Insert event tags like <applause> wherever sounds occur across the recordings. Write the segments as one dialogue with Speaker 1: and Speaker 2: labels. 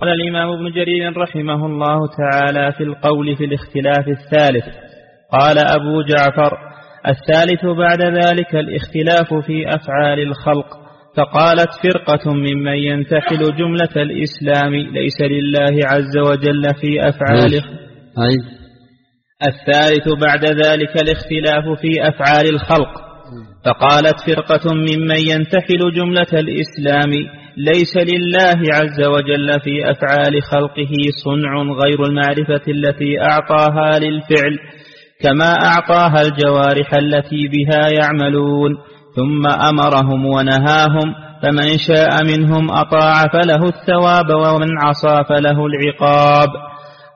Speaker 1: قال الإمام ابن جرير رحمه الله تعالى في القول في الاختلاف الثالث. قال أبو جعفر الثالث بعد ذلك الاختلاف في أفعال الخلق فقالت فرقة ممن ينتحل جملة الإسلام ليس لله عز وجل في أفعال
Speaker 2: أي.
Speaker 1: الثالث بعد ذلك الاختلاف في أفعال الخلق فقالت فرقة ممن ينتحل جملة الإسلام ليس لله عز وجل في أفعال خلقه صنع غير المعرفة التي أعطاها للفعل كما أعطاها الجوارح التي بها يعملون. ثم أمرهم ونهاهم فمن شاء منهم أطاع فله الثواب ومن عصى فله العقاب.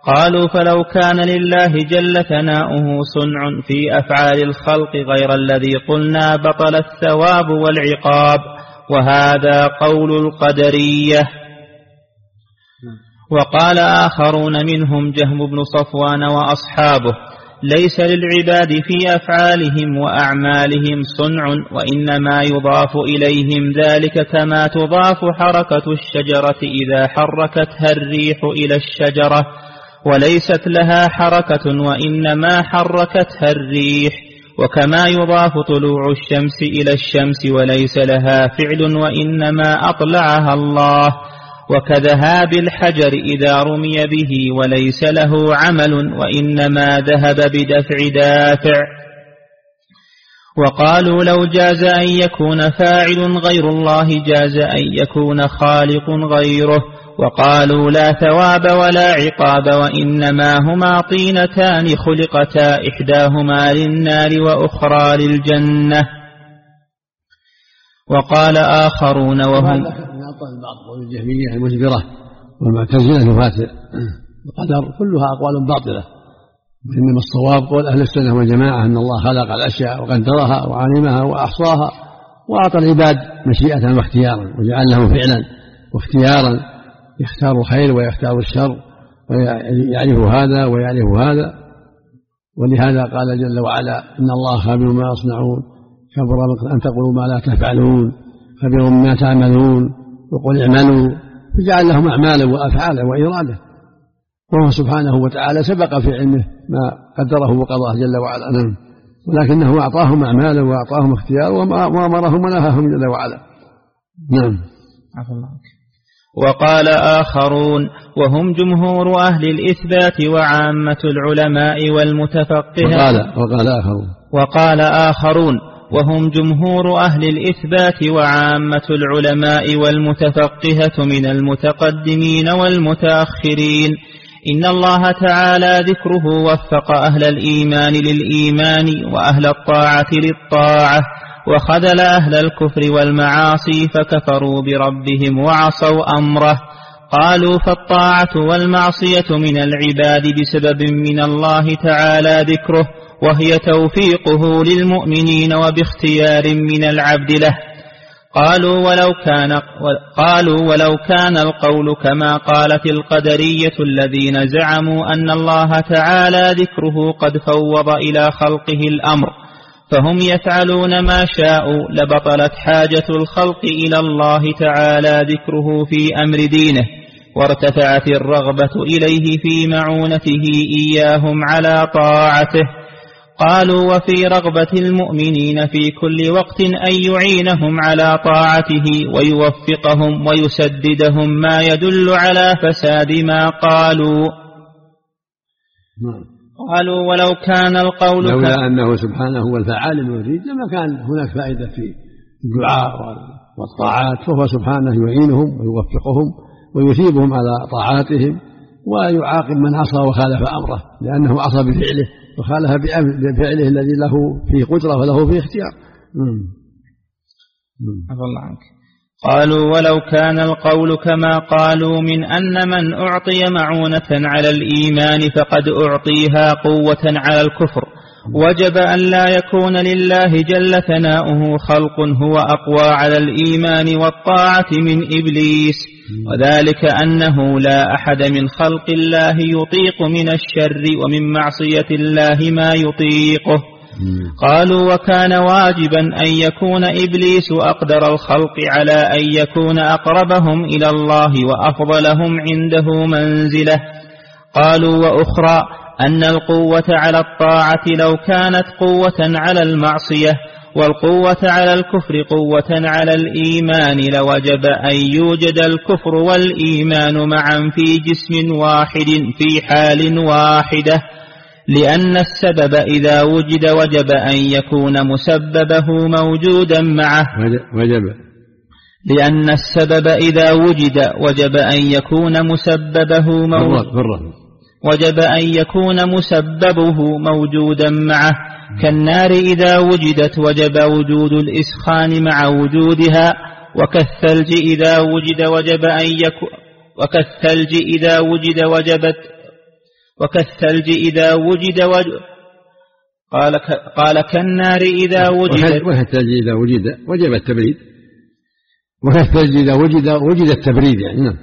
Speaker 1: قالوا فلو كان لله جل ثناؤه صنع في أفعال الخلق غير الذي قلنا بطل الثواب والعقاب. وهذا قول القدرية. وقال آخرون منهم جهم بن صفوان وأصحابه ليس للعباد في أفعالهم وأعمالهم صنع وإنما يضاف إليهم ذلك كما تضاف حركة الشجرة إذا حركتها الريح إلى الشجرة وليست لها حركة وإنما حركتها الريح. وكما يضاف طلوع الشمس إلى الشمس وليس لها فعل وإنما أطلعها الله وكذهاب الحجر إذا رمي به وليس له عمل وإنما ذهب بدفع دافع. وقالوا لو جاز أن يكون فاعل غير الله جاز أن يكون خالق غيره وقالوا لا ثواب ولا عقاب وإنما هما طينتان خلقتا إحداهما للنار وأخرى للجنة. وقال آخرون وهم
Speaker 2: بعض قول الجهمية المجبرة والمعتزلة نفاة القدر كلها أقوال باطلة. إنما الصواب قول أهل السنة والجماعة أن الله خلق الأشياء وقدرها وعلمها وأحصاها وأعطى العباد مشيئة واختيارا وجعل لهم فعلا واختيارا يختار الخير ويختار الشر ويعرف هذا ويعرف هذا. ولهذا قال جل وعلا إن الله خبير ما يصنعون كبر أن تقولوا ما لا تفعلون خبير ما تعملون وقل اعملوا فجعل لهم أعمالا وأفعالا وإرادة وهو سبحانه وتعالى سبق في علمه ما قدره وقضاه جل وعلا. نعم. ولكنه أعطاهم أعمالا وأعطاهم اختيار وأمرهم ونهاهم جل وعلا. نعم. عفى الله.
Speaker 1: وقال آخرون وهم جمهور أهل الإثبات وعامة العلماء والمتفقهة.
Speaker 2: وقال, وقال آخرون.
Speaker 1: وقال آخرون وهم جمهور أهل الإثبات وعامة العلماء والمتفقهة من المتقدمين والمتأخرين. إن الله تعالى ذكره وفق أهل الإيمان للإيمان وأهل الطاعة للطاعة. وخذل أهل الكفر والمعاصي فكفروا بربهم وعصوا أمره. قالوا فالطاعة والمعصية من العباد بسبب من الله تعالى ذكره وهي توفيقه للمؤمنين وباختيار من العبد له. قالوا ولو كان قالوا ولو كان القول كما قالت القدرية الذين زعموا أن الله تعالى ذكره قد فوض إلى خلقه الأمر. فهم يفعلون ما شاءوا لبطلت حاجة الخلق إلى الله تعالى ذكره في أمر دينه وارتفعت الرغبة إليه في معونته إياهم على طاعته قالوا وفي رغبة المؤمنين في كل وقت أن يعينهم على طاعته ويوفقهم ويسددهم ما يدل على فساد ما قالوا
Speaker 2: نعم.
Speaker 1: قالوا ولو كان القول
Speaker 2: لولا أنه سبحانه هو الفعال المريد لما كان هناك فائدة في الدعاء والطاعات فهو سبحانه يعينهم ويوفقهم ويثيبهم على طاعاتهم ويعاقب من عصى وخالف أمره لأنه عصى بفعله وخالف بفعله الذي له فيه قدرة وله فيه اختيار.
Speaker 1: عفى الله عنك. قالوا ولو كان القول كما قالوا من أن من أعطي معونة على الإيمان فقد أعطيها قوة على الكفر. وجب أن لا يكون لله جل ثناؤه خلق هو أقوى على الإيمان والطاعة من إبليس. وذلك أنه لا أحد من خلق الله يطيق من الشر ومن معصية الله ما يطيقه. قالوا وكان واجبا أن يكون إبليس أقدر الخلق على أن يكون أقربهم إلى الله وأفضلهم عنده منزلة. قالوا وأخرى أن القوة على الطاعة لو كانت قوة على المعصية والقوة على الكفر قوة على الإيمان لوجب أن يوجد الكفر والإيمان معا في جسم واحد في حال واحدة. لأن السبب إذا وجد وجب أن يكون مسببه موجودا معه.
Speaker 2: وجب
Speaker 1: لأن السبب إذا وجد وجب أن يكون مسببه موجودا وجب أن يكون مسببه موجودا معه. كالنار إذا وجدت وجب وجود الإسخان مع وجودها وكالثلج إذا وجد وجب أن يكون وكالثلج إذا وجد وجبت وكالثلج إذا وجد وجب قال قال كالنار إذا وجدت
Speaker 2: وكالثلج إذا وجد وجب التبريد. وكالثلج إذا وجد وجد التبريد يعني نعم.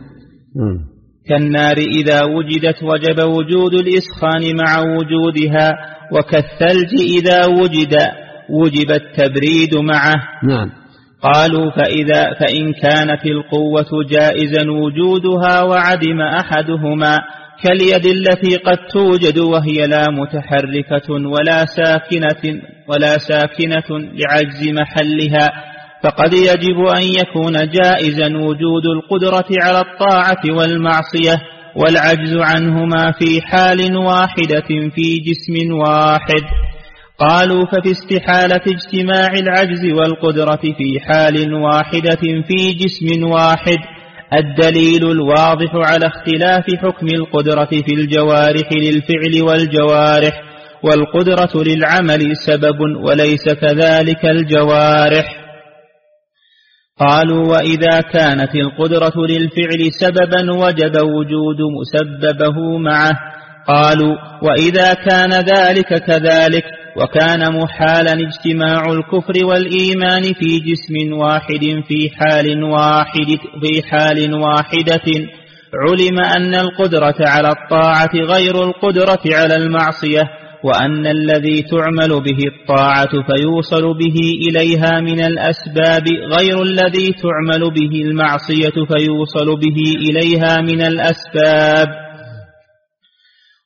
Speaker 1: كالنار إذا وجدت وجب وجود الإسخان مع وجودها وكالثلج إذا وجد وجب التبريد معه.
Speaker 2: نعم.
Speaker 1: قالوا فإذا فإن كانت القوة جائزا وجودها وعدم أحدهما كاليد التي قد توجد وهي لا متحركة ولا ساكنة ولا ساكنة لعجز محلها فقد يجب أن يكون جائزا وجود القدرة على الطاعة والمعصية والعجز عنهما في حال واحدة في جسم واحد. قالوا ففي استحالة اجتماع العجز والقدرة في حال واحدة في جسم واحد. الدليل الواضح على اختلاف حكم القدرة في الجوارح للفعل والجوارح والقدرة للعمل سبب وليس كذلك الجوارح. قالوا وإذا كانت القدرة للفعل سببا وجب وجود مسببه معه. قالوا وإذا كان ذلك كذلك وكان محالا اجتماع الكفر والإيمان في جسم واحد في حال واحد في حال واحدة. علم أن القدرة على الطاعة غير القدرة على المعصية وأن الذي تعمل به الطاعة فيوصل به إليها من الأسباب غير الذي تعمل به المعصية فيوصل به إليها من الأسباب.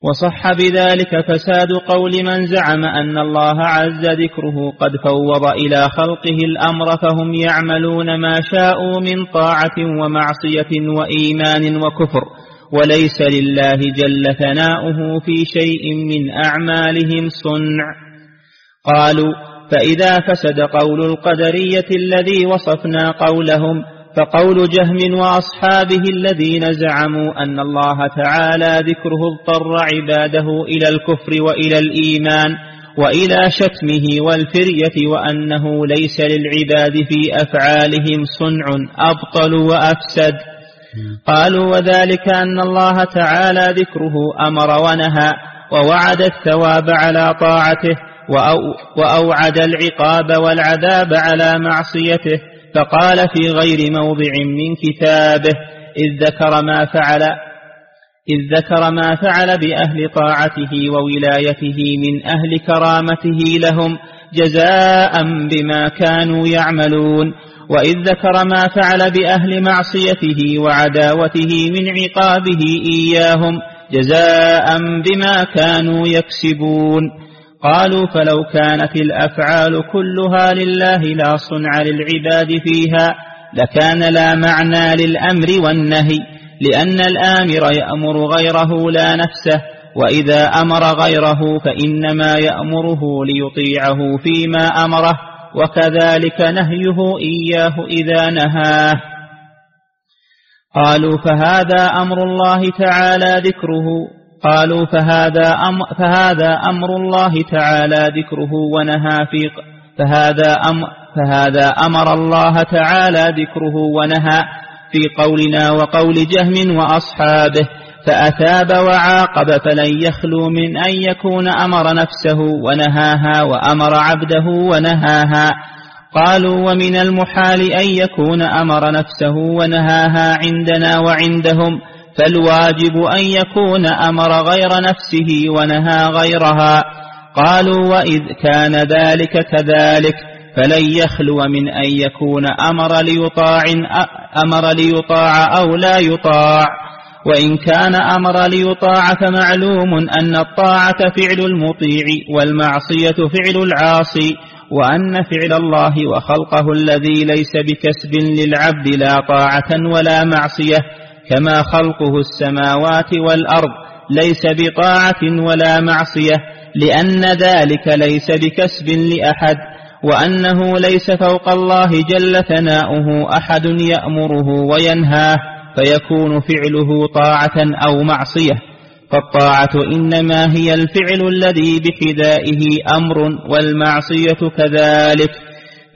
Speaker 1: وصح بذلك فساد قول من زعم أن الله عز ذكره قد فوض إلى خلقه الأمر فهم يعملون ما شاءوا من طاعة ومعصية وإيمان وكفر وليس لله جل ثناؤه في شيء من أعمالهم صنع. قالوا فإذا فسد قول القدرية الذي وصفنا قولهم فقول جهم وأصحابه الذين زعموا أن الله تعالى ذكره اضطر عباده إلى الكفر وإلى الإيمان وإلى شتمه والفرية وأنه ليس للعباد في أفعالهم صنع أبطل وأفسد. قالوا وذلك أن الله تعالى ذكره أمر ونهى ووعد الثواب على طاعته وأوعد العقاب والعذاب على معصيته فقال في غير موضع من كتابه إذ ذكر ما فعل إذ ذكر ما فعل بأهل طاعته وولايته من أهل كرامته لهم جزاء بما كانوا يعملون. وإذ ذكر ما فعل بأهل معصيته وعداوته من عقابه إياهم جزاء بما كانوا يكسبون. قالوا فلو كانت الأفعال كلها لله لا صنع للعباد فيها لكان لا معنى للأمر والنهي لأن الآمر يأمر غيره لا نفسه وإذا أمر غيره فإنما يأمره ليطيعه فيما أمره وكذلك نهيه إياه إذا نهاه. قالوا فهذا أمر الله تعالى ذكره قالوا فهذا أمر, فهذا أمر الله تعالى ذكره ونهى في فهذا أمر فهذا أمر الله تعالى ذكره ونهى في قولنا وقول جهم وأصحابه فأثاب وعاقب فلن يخلو من أن يكون أمر نفسه ونهاها وأمر عبده ونهاها. قالوا ومن المحال أن يكون أمر نفسه ونهاها عندنا وعندهم فالواجب أن يكون أمر غير نفسه ونهى غيرها. قالوا وإذ كان ذلك كذلك فلن يخلو من أن يكون أمر ليطاع أمر ليطاع أو لا يطاع. وإن كان أمر ليطاع فمعلوم أن الطاعة فعل المطيع والمعصية فعل العاصي وأن فعل الله وخلقه الذي ليس بكسب للعبد لا طاعة ولا معصية. كما خلقه السماوات والأرض ليس بطاعة ولا معصية لأن ذلك ليس بكسب لأحد وأنه ليس فوق الله جل ثناؤه أحد يأمره وينهاه فيكون فعله طاعة أو معصية. فالطاعة إنما هي الفعل الذي بحذائه أمر والمعصية كذلك.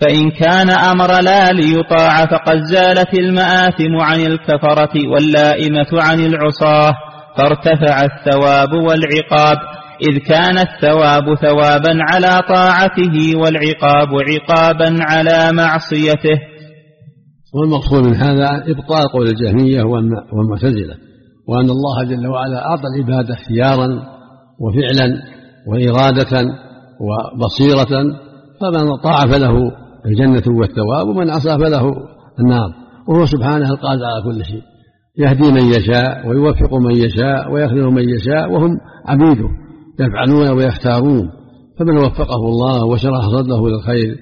Speaker 1: فإن كان أمر لا ليطاع فقد زالت المآثم عن الكفرة واللائمة عن العصاة فارتفع الثواب والعقاب إذ كان الثواب ثوابا على طاعته والعقاب عقابا على معصيته.
Speaker 2: والمقصود من هذا إبطال قول الجهمية والمعتزلة وأن الله جل وعلا أعطى العباد اختيارا وفعلا وإرادة وبصيرة فمن طاع فله الجنة والثواب ومن عصى فله النار. وهو سبحانه القادر على كل شيء. يهدي من يشاء ويوفق من يشاء ويخذل من يشاء وهم عبيده يفعلون ويختارون. فمن وفقه الله وشرح صدره للخير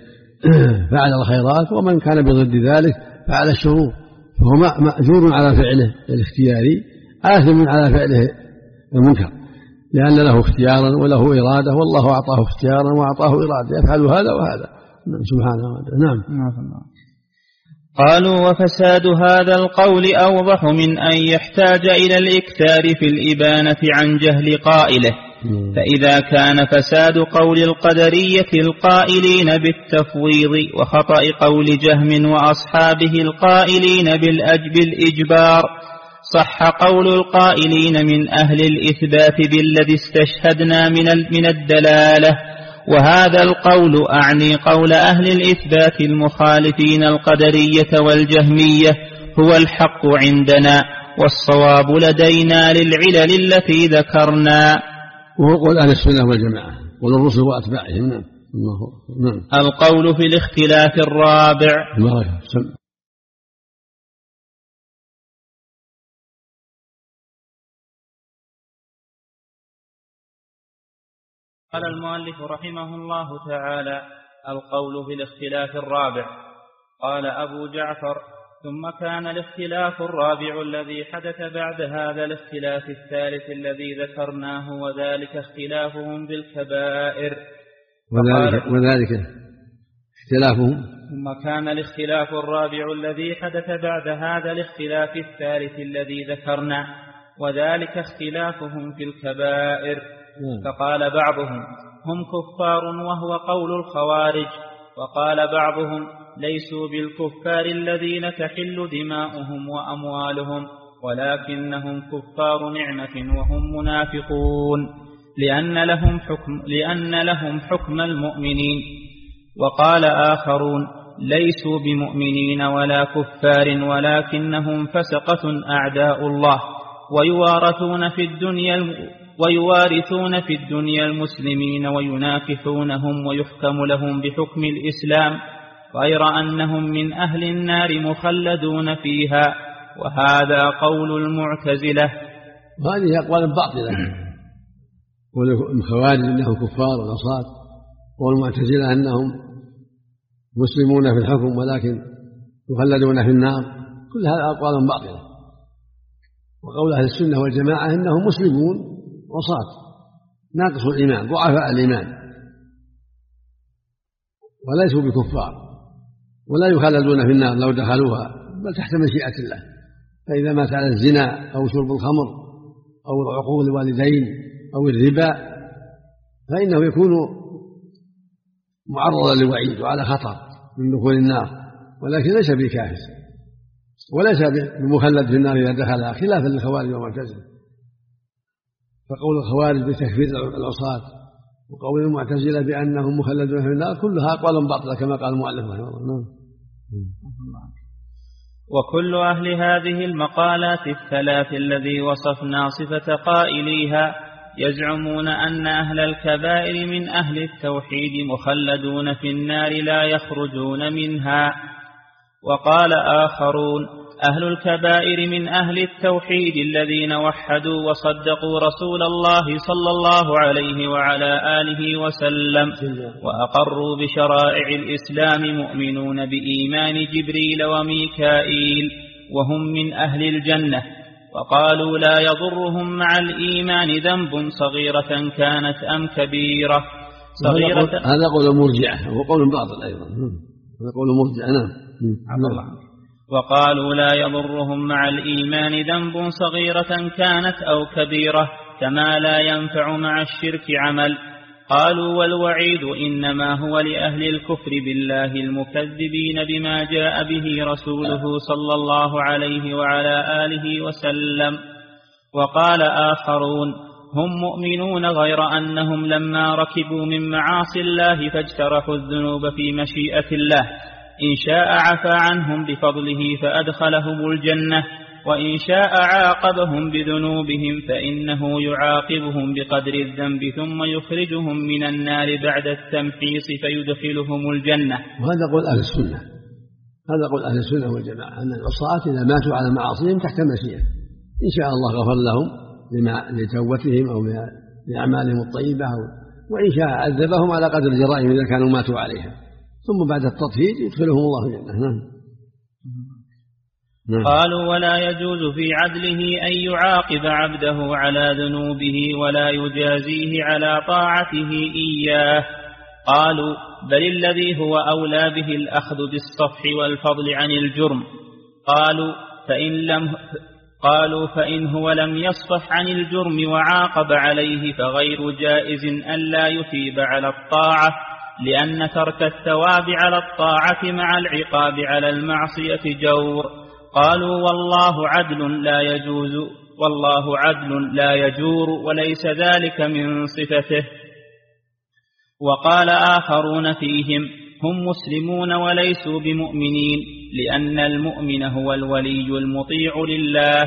Speaker 2: <clears throat> فعل الخيرات ومن كان بضد ذلك فعل الشرور. فهو مأجور على فعله الاختياري آثم على فعله المنكر. لأن له اختيارا وله إرادة والله أعطاه اختيارا وأعطاه إرادة. يفعل هذا وهذا. سبحانه وتعالى نعم.
Speaker 1: قالوا وفساد هذا القول أوضح من أن يحتاج إلى الإكثار في الإبانة عن جهل قائله. فإذا كان فساد قول القدرية القائلين بالتفويض وخطأ قول جهم وأصحابه القائلين بالأجب الإجبار صح قول القائلين من أهل الإثبات بالذي استشهدنا من من الدلالة. وهذا القول أعني قول أهل الإثبات المخالفين القدرية والجهمية هو الحق عندنا والصواب لدينا للعلل التي ذكرنا.
Speaker 2: وهو قول أهل السنة والجماعة والرسل وأتباعهم. نعم.
Speaker 1: نعم. القول في الاختلاف الرابع. قال المؤلف رحمه الله تعالى القول في الاختلاف الرابع. قال أبو جعفر ثم كان الاختلاف الرابع الذي حدث بعد هذا الاختلاف الثالث الذي ذكرناه وذلك اختلافهم بالكبائر.
Speaker 2: وذلك, وذلك اختلافهم.
Speaker 1: ثم كان الاختلاف الرابع الذي حدث بعد هذا الاختلاف الثالث الذي ذكرنا وذلك اختلافهم في الكبائر. فقال بعضهم هم كفار وهو قول الخوارج. وقال بعضهم ليسوا بالكفار الذين تحل دماؤهم وأموالهم ولكنهم كفار نعمة وهم منافقون. لأن لهم حكم لأن لهم حكم المؤمنين. وقال آخرون ليسوا بمؤمنين ولا كفار ولكنهم فسقة أعداء الله ويوارثون في الدنيا ويوارثون في الدنيا المسلمين ويناكحونهم ويحكم لهم بحكم الإسلام غير أنهم من أهل النار مخلدون فيها وهذا قول المعتزلة.
Speaker 2: وهذه أقوال باطلة. والخوارج أنهم كفار ونصارى والمعتزلة أنهم مسلمون في الحكم ولكن يخلدون في النار. كل هذا أقوال باطلة. وقول أهل السنة والجماعة أنهم مسلمون. عصاة ناقص الإيمان ضعفاء الإيمان. وليسوا بكفار. ولا يخلدون في النار لو دخلوها بل تحت مشيئة الله. فإذا مات على الزنا أو شرب الخمر أو عقوق الوالدين أو الربا فإنه يكون معرضا للوعيد وعلى خطر من دخول النار. ولكن ليس بكافر وليس بمخلد في النار إذا دخلها خلافا للخوارج والمعتزلة. فقول الخوارج بتكفير العصاة وقول المعتزلة بأنهم مخلدون في النار كلها أقوال باطلة كما قال المؤلف رحمه الله. نعم.
Speaker 1: وكل أهل هذه المقالات الثلاث الذي وصفنا صفة قائليها يزعمون أن أهل الكبائر من أهل التوحيد مخلدون في النار لا يخرجون منها. وقال آخرون أهل الكبائر من أهل التوحيد الذين وحدوا وصدقوا رسول الله صلى الله عليه وعلى آله وسلم وأقروا بشرائع الإسلام مؤمنون بإيمان جبريل وميكائيل وهم من أهل الجنة وقالوا لا يضرهم مع الإيمان ذنب صغيرة كانت أم كبيرة.
Speaker 2: صغيرة هذا قول المرجعة وهو قول باطل أيضا. هذا قول المرجعة نعم. عبد الله.
Speaker 1: وقالوا لا يضرهم مع الإيمان ذنب صغيرة كانت أو كبيرة كما لا ينفع مع الشرك عمل. قالوا والوعيد إنما هو لأهل الكفر بالله المكذبين بما جاء به رسوله صلى الله عليه وعلى آله وسلم. وقال آخرون هم مؤمنون غير أنهم لما ركبوا من معاصي الله فاجترحوا الذنوب في مشيئة الله. إن شاء عفى عنهم بفضله فأدخلهم الجنة وإن شاء عاقبهم بذنوبهم فإنه يعاقبهم بقدر الذنب ثم يخرجهم من النار بعد التمحيص فيدخلهم الجنة.
Speaker 2: وهذا قول أهل السنة. هذا قول أهل السنة والجماعة أن العصاة إذا ماتوا على معاصيهم تحت المشيئة. إن شاء الله غفر لهم لتوبتهم أو لأعمالهم الطيبة وإن شاء عذبهم على قدر جرائهم إذا كانوا ماتوا عليها. ثم بعد التطهير يدخلهم الله الجنة. نعم.
Speaker 1: نعم. قالوا ولا يجوز في عدله أن يعاقب عبده على ذنوبه ولا يجازيه على طاعته إياه. قالوا بل الذي هو أولى به الأخذ بالصفح والفضل عن الجرم. قالوا فإن لم قالوا فإن هو لم يصفح عن الجرم وعاقب عليه فغير جائز ألا يثيب على الطاعة. لأن ترك الثواب على الطاعة مع العقاب على المعصية جور. قالوا والله عدل لا يجوز والله عدل لا يجور وليس ذلك من صفته. وقال آخرون فيهم هم مسلمون وليسوا بمؤمنين لأن المؤمن هو الولي المطيع لله.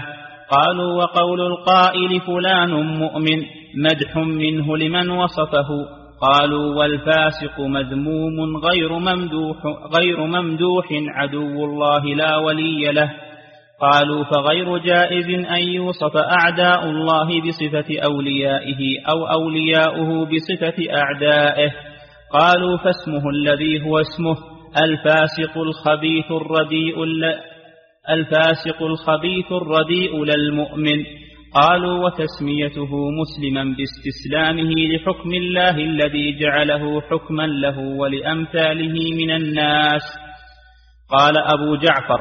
Speaker 1: قالوا وقول القائل فلان مؤمن مدح منه لمن وصفه. قالوا والفاسق مذموم غير ممدوح, غير ممدوح عدو الله لا ولي له. قالوا فغير جائز أن يوصف أعداء الله بصفة أوليائه أو أولياؤه بصفة أعدائه. قالوا فاسمه الذي هو اسمه الفاسق الخبيث الرديء الفاسق الخبيث الرديء للمؤمن. قالوا وتسميته مسلما باستسلامه لحكم الله الذي جعله حكما له ولأمثاله من الناس. قال أبو جعفر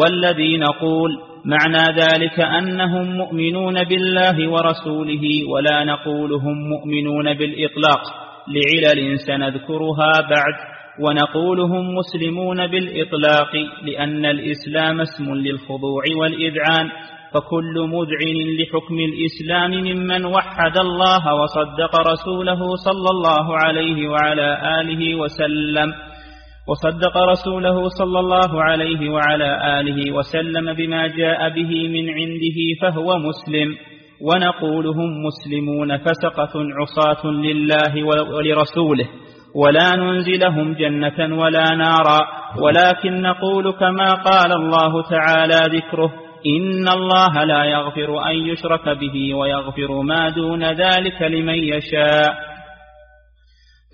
Speaker 1: والذي نقول معنى ذلك أنهم مؤمنون بالله ورسوله ولا نقول هم مؤمنون بالإطلاق لعلل سنذكرها بعد. ونقول هم مسلمون بالإطلاق لأن الإسلام اسم للخضوع والإذعان. فكل مذعن لحكم الإسلام ممن وحد الله وصدق رسوله صلى الله عليه وعلى آله وسلم وصدق رسوله صلى الله عليه وعلى آله وسلم بما جاء به من عنده فهو مسلم. ونقول هم مسلمون فسقة عصاة لله ولرسوله ولا ننزلهم جنة ولا نارا ولكن نقول كما قال الله تعالى ذكره إن الله لا يغفر أن يشرك به ويغفر ما دون ذلك لمن يشاء.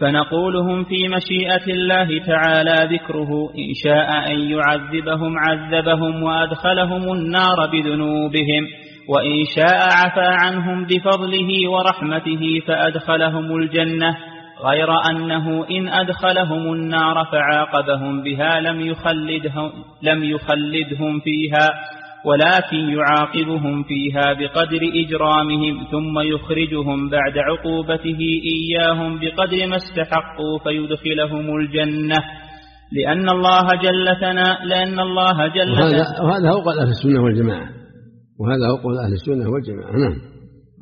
Speaker 1: فنقول هم في مشيئة الله تعالى ذكره إن شاء أن يعذبهم عذبهم وأدخلهم النار بذنوبهم وإن شاء عفى عنهم بفضله ورحمته فأدخلهم الجنة غير أنه إن أدخلهم النار فعاقبهم بها لم يخلدهم, لم يخلدهم فيها. ولكن يعاقبهم فيها بقدر إجرامهم ثم يخرجهم بعد عقوبته إياهم بقدر ما استحقوا فيدخلهم الجنة. لأن الله جل ثناء لأن الله جل
Speaker 2: وهذا, وهذا هو قول أهل السنة والجماعة. وهذا هو قول أهل السنة والجماعة. نعم.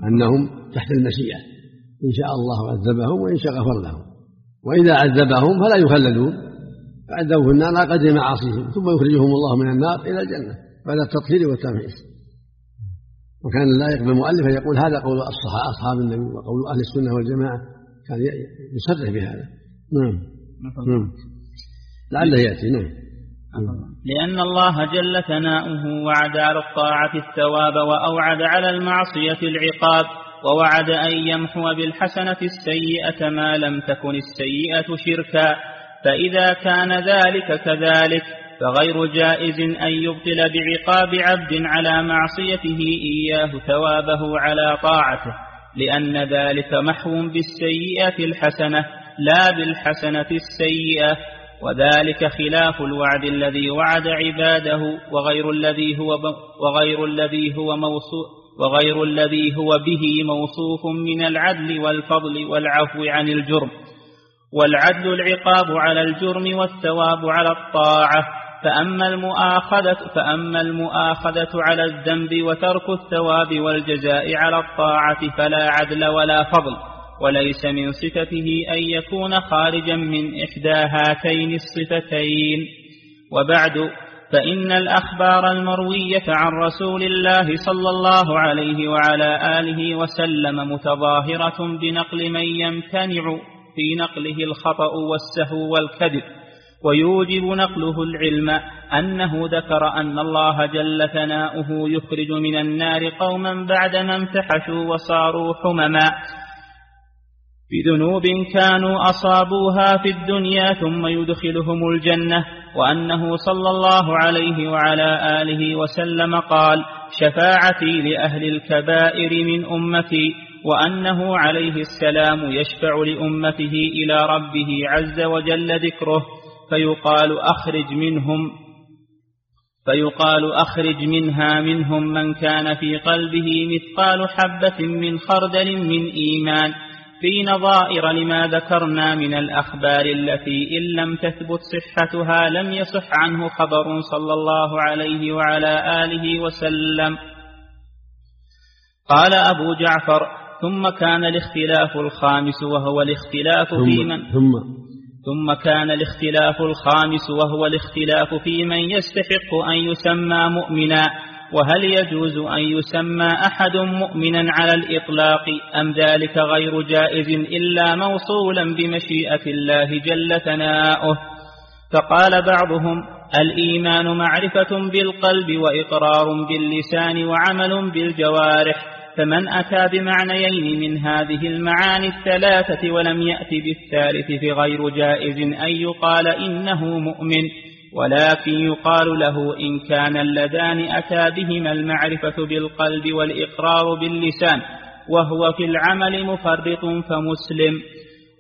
Speaker 2: أنهم تحت المشيئة. إن شاء الله عذبهم وإن شاء غفر لهم. وإذا عذبهم فلا يخلدون. فعذبوا في النار على قدر معاصيهم. ثم يخرجهم الله من النار إلى الجنة. بعد التطهير والتمحيص وكان اللائق بالمؤلف ان يقول هذا قول أصحاب النبي وقول أهل السنة والجماعة. كان يصرح بهذا. نعم. نعم. لعله يأتي. نعم.
Speaker 1: لأن الله جل ثناؤه وعد على الطاعة الثواب وأوعد على المعصية العقاب ووعد أن يمحو بالحسنة السيئة ما لم تكن السيئة شركا. فإذا كان ذلك كذلك فغير جائز أن يبطل بعقاب عبد على معصيته إياه ثوابه على طاعته لأن ذلك محو بالسيئة الحسنة لا بالحسنة السيئة وذلك خلاف الوعد الذي وعد عباده وغير الذي هو وغير الذي هو موصوف وغير الذي هو به موصوف من العدل والفضل والعفو عن الجرم والعدل العقاب على الجرم والثواب على الطاعة فأما المؤاخذة فأما المؤاخذة على الذنب وترك الثواب والجزاء على الطاعة فلا عدل ولا فضل وليس من صفته أن يكون خارجا من إحدى هاتين الصفتين. وبعد فإن الأخبار المروية عن رسول الله صلى الله عليه وعلى آله وسلم متظاهرة بنقل من يمتنع في نقله الخطأ والسهو والكذب. ويوجب نقله العلم أنه ذكر أن الله جل ثناؤه يخرج من النار قوما بعدما امتحشوا وصاروا حمما. بذنوب كانوا أصابوها في الدنيا ثم يدخلهم الجنة وأنه صلى الله عليه وعلى آله وسلم قال شفاعتي لأهل الكبائر من أمتي وأنه عليه السلام يشفع لأمته إلى ربه عز وجل ذكره. فيقال أخرج منهم فيقال أخرج منها منهم من كان في قلبه مثقال حبة من خردل من إيمان. في نظائر لما ذكرنا من الأخبار التي إن لم تثبت صحتها لم يصح عنه خبر صلى الله عليه وعلى آله وسلم. قال أبو جعفر ثم كان الاختلاف الخامس وهو الاختلاف في من؟
Speaker 2: ثم
Speaker 1: ثم كان الاختلاف الخامس وهو الاختلاف في من يستحق أن يسمى مؤمنا وهل يجوز أن يسمى أحد مؤمنا على الإطلاق أم ذلك غير جائز إلا موصولا بمشيئة الله جل ثناؤه؟ فقال بعضهم الإيمان معرفة بالقلب وإقرار باللسان وعمل بالجوارح فمن أتى بمعنيين من هذه المعاني الثلاثة ولم يأت بالثالث فغير جائز أن يقال إنه مؤمن ولكن يقال له إن كان اللذان أتى بهما المعرفة بالقلب والإقرار باللسان وهو في العمل مفرط فمسلم.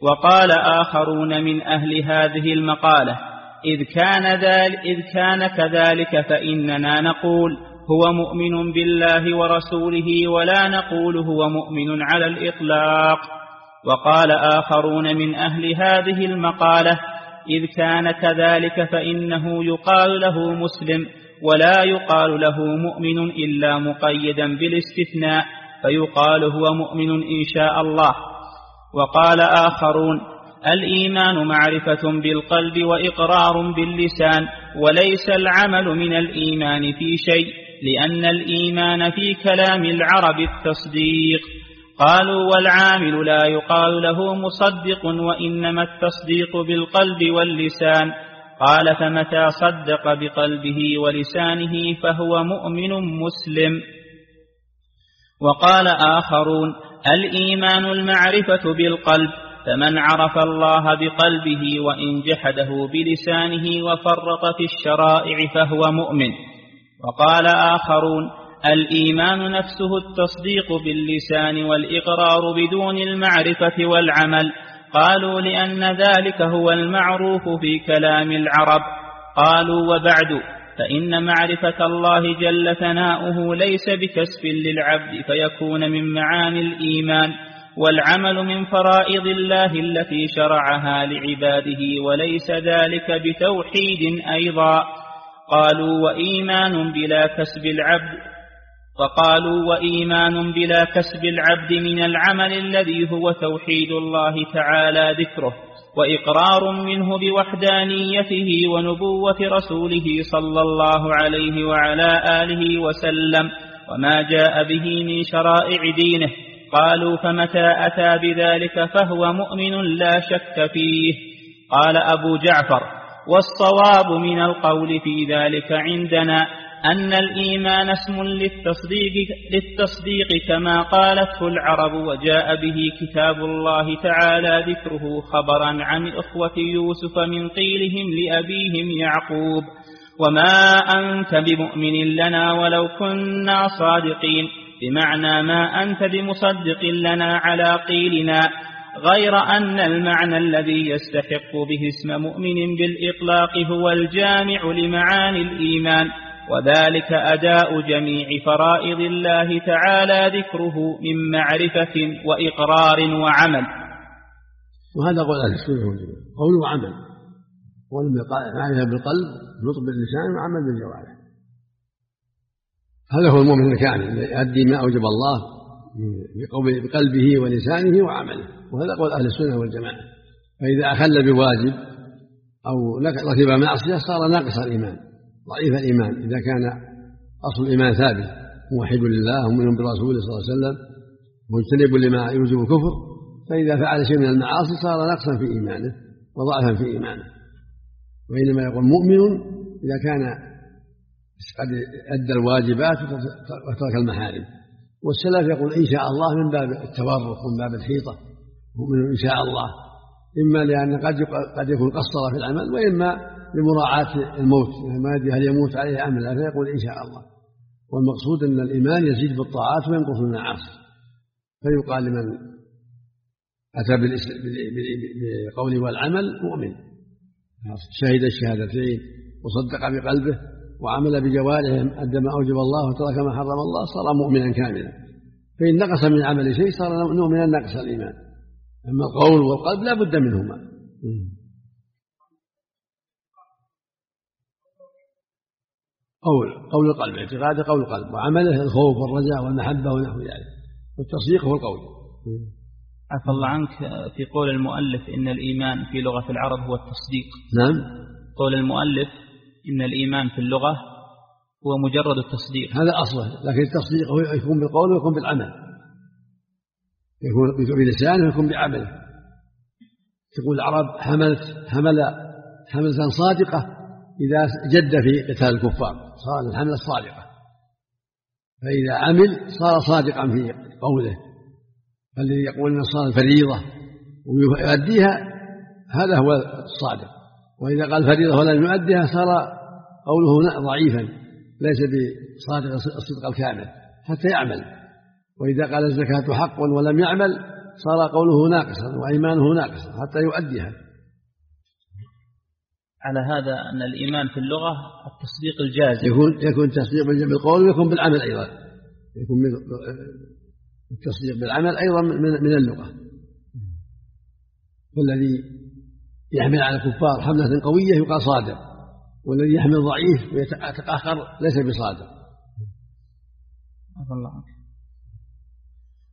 Speaker 1: وقال آخرون من أهل هذه المقالة إذ كان, ذلك إذ كان كذلك فإننا نقول هو مؤمن بالله ورسوله ولا نقول هو مؤمن على الإطلاق. وقال آخرون من أهل هذه المقالة إذ كان كذلك فإنه يقال له مسلم ولا يقال له مؤمن إلا مقيدا بالاستثناء فيقال هو مؤمن إن شاء الله. وقال آخرون الإيمان معرفة بالقلب وإقرار باللسان وليس العمل من الإيمان في شيء. لأن الإيمان في كلام العرب التصديق. قالوا والعامل لا يقال له مصدق وإنما التصديق بالقلب واللسان. قال فمتى صدق بقلبه ولسانه فهو مؤمن مسلم. وقال آخرون الإيمان المعرفة بالقلب فمن عرف الله بقلبه وإن جحده بلسانه وفرط في الشرائع فهو مؤمن. وقال آخرون الإيمان نفسه التصديق باللسان والإقرار بدون المعرفة والعمل. قالوا لأن ذلك هو المعروف في كلام العرب. قالوا وبعد فإن معرفة الله جل ثناؤه ليس بكسب للعبد فيكون من معاني الإيمان. والعمل من فرائض الله التي شرعها لعباده وليس ذلك بتوحيد أيضا. قالوا وإيمان بلا كسب العبد وقالوا وإيمان بلا كسب العبد من العمل الذي هو توحيد الله تعالى ذكره وإقرار منه بوحدانيته ونبوة رسوله صلى الله عليه وعلى آله وسلم وما جاء به من شرائع دينه قالوا فمتى أتى بذلك فهو مؤمن لا شك فيه قال أبو جعفر والصواب من القول في ذلك عندنا أن الإيمان اسم للتصديق, للتصديق كما قالته العرب وجاء به كتاب الله تعالى ذكره خبرا عن إخوة يوسف من قيلهم لأبيهم يعقوب وما أنت بمؤمن لنا ولو كنا صادقين بمعنى ما أنت بمصدق لنا على قيلنا غير أن المعنى الذي يستحق به اسم مؤمن بالإطلاق هو الجامع لمعاني الإيمان وذلك أداء جميع فرائض الله تعالى ذكره من معرفة وإقرار وعمل.
Speaker 2: وهذا قول أهل السنة والجماعة. قول وعمل. قول معرفة بالقلب نطق باللسان وعمل بالجوارح. هذا هو المؤمن الكامل يؤدي ما أوجب الله بقلبه ولسانه وعمله. وهذا قول أهل السنة والجماعة. فإذا أخل بواجب أو ركب معصية صار ناقص الإيمان ضعيف الإيمان. إذا كان أصل الإيمان ثابت موحد لله ومؤمن برسوله صلى الله عليه وسلم مجتنب لما يوجب الكفر فإذا فعل شيء من المعاصي صار نقصا في إيمانه وضعفا في إيمانه. وإنما يقول مؤمن إذا كان قد أدى الواجبات وترك المحارم. والسلف يقول إن شاء الله من باب التورط ومن باب الحيطة. مؤمن إن شاء الله. إما لأن قد قد يكون قصر في العمل وإما لمراعاة الموت. ما يدري هل يموت عليه أم لا فيقول إن شاء الله. والمقصود أن الإيمان يزيد بالطاعات وينقص بالمعاصي فيقال لمن أتى بالقول والعمل مؤمن. شهد الشهادتين وصدق بقلبه. وعمل بجوارحه أدى ما أوجب الله وترك ما حرم الله صار مؤمنا كاملا. فإن نقص من عمل شيء صار مؤمنا نقص الإيمان. أما القول والقلب لا بد منهما. قول قول القلب اعتقاده قول القلب. وعمله الخوف والرجاء والمحبة ونحو ذلك. والتصديق هو القول.
Speaker 1: عفى الله عنك في قول المؤلف إن الإيمان في لغة العرب هو التصديق.
Speaker 2: نعم.
Speaker 1: قول المؤلف إن الإيمان في اللغة هو مجرد التصديق.
Speaker 2: هذا أصله لكن التصديق هو يكون بالقول ويكون بالعمل. يكون بلسانه ويكون بعمله. تقول العرب حملت حمل حملة صادقة إذا جد في قتال الكفار. صار الحملة الصادقة. فإذا عمل صار صادقا في قوله. فالذي يقول أن صار الفريضة ويؤديها هذا هو الصادق. وإذا قال فريضة ولم يؤديها صار قوله ضعيفا ليس بصادق الصدق الكامل حتى يعمل. وإذا قال الزكاة حق ولم يعمل صار قوله ناقصا وإيمانه ناقصا حتى يؤديها.
Speaker 1: على هذا أن الإيمان في اللغة التصديق الجازم.
Speaker 2: يكون يكون التصديق بالقول ويكون بالعمل أيضا. يكون التصديق بالعمل أيضا من اللغة. والذي يحمل على الكفار حملة قوية يقال صادق والذي يحمل ضعيف ويتأخر ليس بصادق.
Speaker 1: الله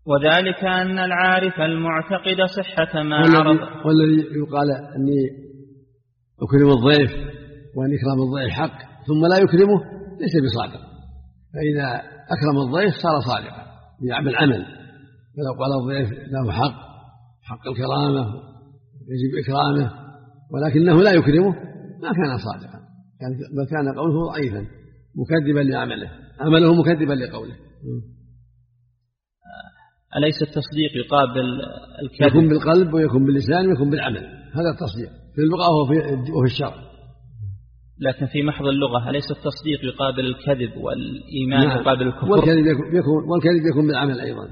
Speaker 1: وذلك أن العارف المعتقد صحة ما
Speaker 2: والذي
Speaker 1: عرض.
Speaker 2: والذي يقال أني أكرم الضيف وأن إكرام الضيف حق ثم لا يكرمه ليس بصادق. فإذا أكرم الضيف صار صادقا يعمل عمل فلو قال الضيف له حق حق الكرامة يجب إكرامه. ولكنه لا يكرمه ما كان صادقا. بل كان قوله ضعيفا مكذبا لعمله عمله مكذبا لقوله.
Speaker 1: أليس التصديق يقابل الكذب؟
Speaker 2: يكون بالقلب ويكون باللسان ويكون بالعمل. هذا التصديق في اللغة وفي, وفي الشرع.
Speaker 1: لكن في محض اللغة أليس التصديق يقابل الكذب والإيمان نعم. يقابل الكفر؟
Speaker 2: والكذب يكون, والكذب يكون بالعمل أيضا.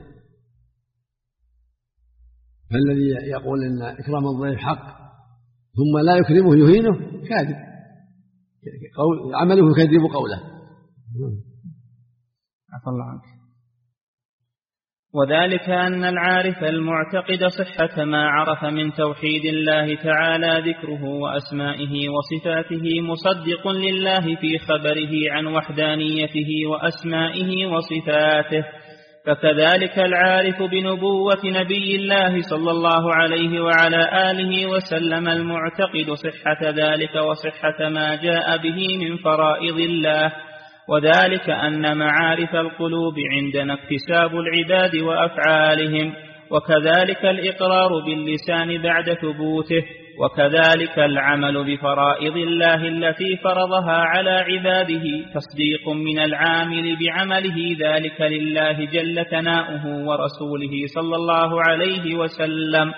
Speaker 2: فالذي يقول إن إكرام الضيف حق ثم لا يكرمه يهينه كاذب. قول عمله يكذب قوله.
Speaker 1: عفى الله عنك. وذلك أن العارف المعتقد صحة ما عرف من توحيد الله تعالى ذكره وأسمائه وصفاته مصدق لله في خبره عن وحدانيته وأسمائه وصفاته. فكذلك العارف بنبوة نبي الله صلى الله عليه وعلى آله وسلم المعتقد صحة ذلك وصحة ما جاء به من فرائض الله وذلك أن معارف القلوب عندنا اكتساب العباد وأفعالهم وكذلك الإقرار باللسان بعد ثبوته. وكذلك العمل بفرائض الله التي فرضها على عباده تصديق من العامل بعمله ذلك لله جل ثناؤه ورسوله صلى الله عليه وسلم.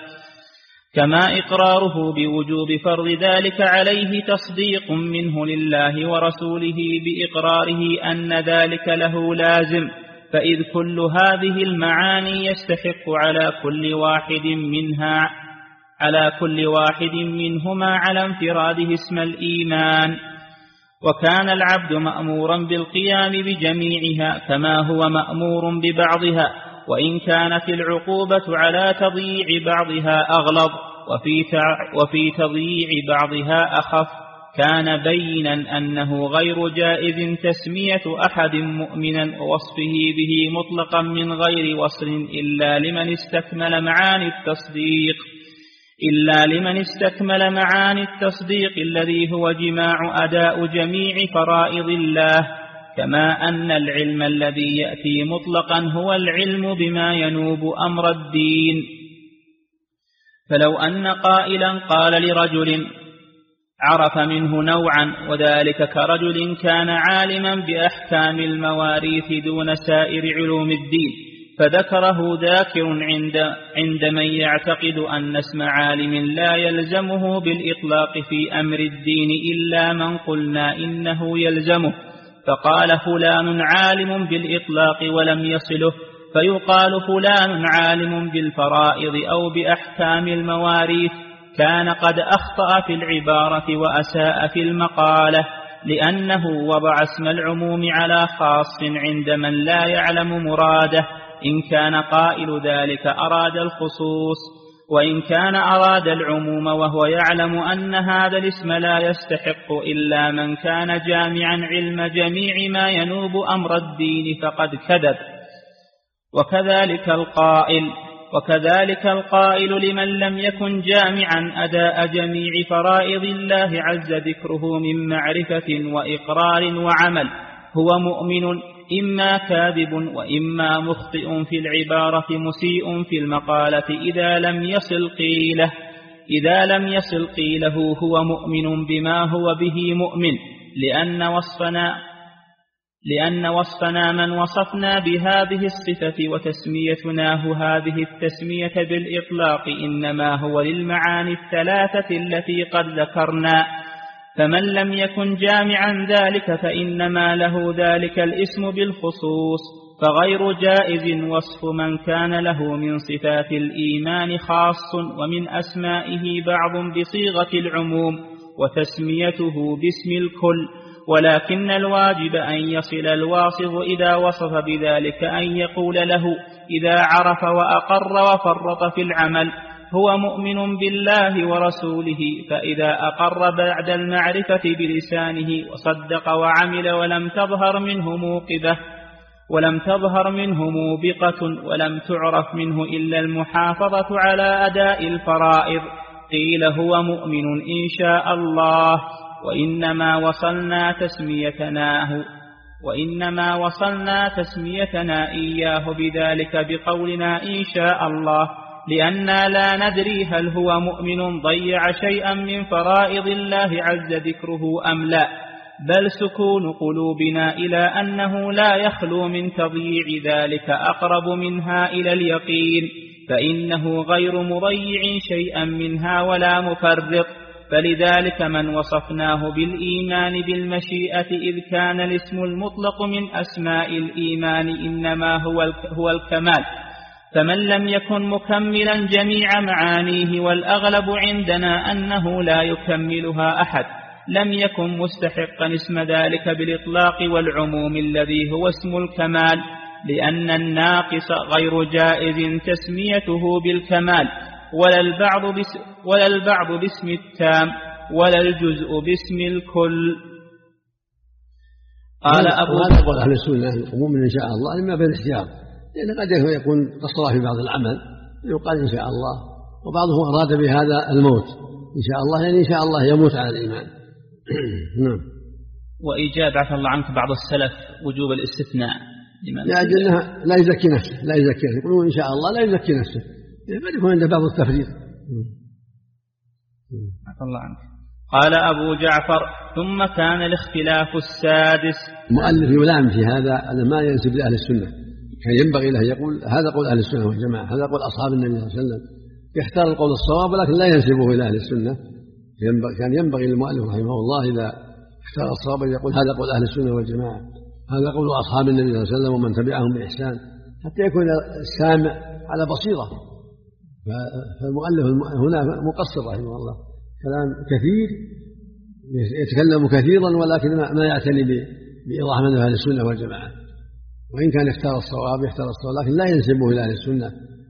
Speaker 1: كما إقراره بوجوب فرض ذلك عليه تصديق منه لله ورسوله بإقراره أن ذلك له لازم. فإذ كل هذه المعاني يستحق على كل واحد منها. على كل واحد منهما على انفراده اسم الإيمان. وكان العبد مأمورا بالقيام بجميعها كما هو مأمور ببعضها وإن كانت العقوبة على تضييع بعضها أغلظ وفي, وفي تضييع بعضها أخف. كان بينا أنه غير جائز تسمية أحد مؤمنا ووصفه به مطلقا من غير وصل إلا لمن استكمل معاني التصديق. إلا لمن استكمل معاني التصديق الذي هو جماع أداء جميع فرائض الله كما أن العلم الذي يأتي مطلقا هو العلم بما ينوب أمر الدين. فلو أن قائلا قال لرجل عرف منه نوعا وذلك كرجل كان عالما بأحكام المواريث دون سائر علوم الدين. فذكره ذاكر عند, عند من يعتقد أن اسم عالم لا يلزمه بالإطلاق في أمر الدين إلا من قلنا إنه يلزمه. فقال فلان عالم بالإطلاق ولم يصله فيقال فلان عالم بالفرائض أو بأحكام المواريث. كان قد أخطأ في العبارة وأساء في المقالة لأنه وضع اسم العموم على خاص عند من لا يعلم مراده. إن كان قائل ذلك أراد الخصوص وإن كان أراد العموم وهو يعلم أن هذا الاسم لا يستحق إلا من كان جامعا علم جميع ما ينوب أمر الدين فقد كذب. وكذلك القائل وكذلك القائل لمن لم يكن جامعا أداء جميع فرائض الله عز ذكره من معرفة وإقرار وعمل هو مؤمن إما كاذب وإما مخطئ في العبارة مسيء في المقالة إذا لم يصل قيله إذا لم يصل قيله هو مؤمن بما هو به مؤمن لأن وصفنا لأن وصفنا من وصفنا بهذه الصفة وتسميتناه هذه التسمية بالإطلاق إنما هو للمعاني الثلاثة التي قد ذكرنا. فمن لم يكن جامعا ذلك فإنما له ذلك الإسم بالخصوص فغير جائز وصف من كان له من صفات الإيمان خاص ومن أسمائه بعض بصيغة العموم وتسميته باسم الكل ولكن الواجب أن يصل الواصف إذا وصف بذلك أن يقول له إذا عرف وأقر وفرط في العمل هو مؤمن بالله ورسوله فإذا أقر بعد المعرفة بلسانه وصدق وعمل ولم تظهر منه موقبة ولم تظهر منه موبقة ولم تعرف منه إلا المحافظة على أداء الفرائض قيل هو مؤمن إن شاء الله وإنما وصلنا تسميتناه وإنما وصلنا تسميتنا إياه بذلك بقولنا إن شاء الله. لأننا لا ندري هل هو مؤمن ضيع شيئا من فرائض الله عز ذكره أم لا بل سكون قلوبنا إلى أنه لا يخلو من تضييع ذلك أقرب منها إلى اليقين فإنه غير مضيع شيئا منها ولا مفرط. فلذلك من وصفناه بالإيمان بالمشيئة إذ كان الاسم المطلق من أسماء الإيمان إنما هو الكمال. فمن لم يكن مكملا جميع معانيه والأغلب عندنا أنه لا يكملها أحد لم يكن مستحقا اسم ذلك بالإطلاق والعموم الذي هو اسم الكمال لأن الناقص غير جائز تسميته بالكمال ولا البعض بس ولا البعض باسم التام ولا الجزء باسم الكل.
Speaker 2: قال أبو هذا أهل السنة العموم إن شاء الله لما في الاختيار لأن قد يكون قصر في بعض العمل يقال إن شاء الله وبعضهم أراد بهذا الموت إن شاء الله يعني إن شاء الله يموت على الإيمان. <clears throat> نعم.
Speaker 1: وإيجاب عفى الله عنك بعض السلف وجوب الاستثناء
Speaker 2: لأجل أنها لا يزكي نفسه لا يزكي نفسه يقولون إن شاء الله لا يزكي نفسه. قد يكون عنده بعض التفريط.
Speaker 1: عفى الله عنك. قال أبو جعفر ثم كان الاختلاف السادس.
Speaker 2: المؤلف يلام في هذا أنه ما ينسب لأهل السنة. كان ينبغي له يقول هذا قول أهل السنة والجماعة هذا قول أصحاب النبي صلى الله عليه وسلم. يختار القول الصواب ولكن لا ينسبه إلى أهل السنة. كان ينبغي للمؤلف رحمه الله إذا اختار الصواب أن يقول هذا قول أهل السنة والجماعة. هذا قول أصحاب النبي صلى الله عليه وسلم ومن تبعهم بإحسان حتى يكون السامع على بصيرة. فالمؤلف هنا مقصر رحمه الله. كلام كثير يتكلم كثيرا ولكن ما يعتني بإيضاح من أهل السنة والجماعة. وإن كان اختار الصواب يختار الصواب لكن لا ينسبه إلى أهل السنة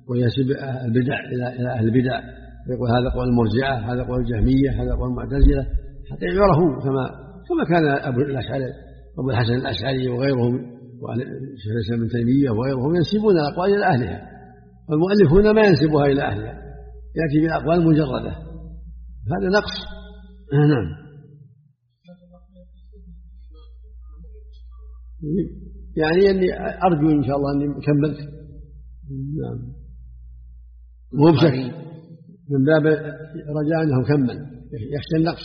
Speaker 2: وينسب البدع إلى أهل البدع. يقول هذا قول المرجعة هذا قول الجهمية هذا قول المعتزلة حتى يعرفوا كما كما كان أبو الأشعري أبو الحسن الأشعري وغيرهم شيخ الإسلام ابن تيمية وغيرهم ينسبون الأقوال إلى أهلها. والمؤلف هنا ما ينسبها إلى أهلها يأتي بأقوال مجردة هذا نقص. نعم. يعني اني ارجو ان شاء الله اني كملت. نعم. مو بشك. من باب رجاء انه كمل يخشى النقص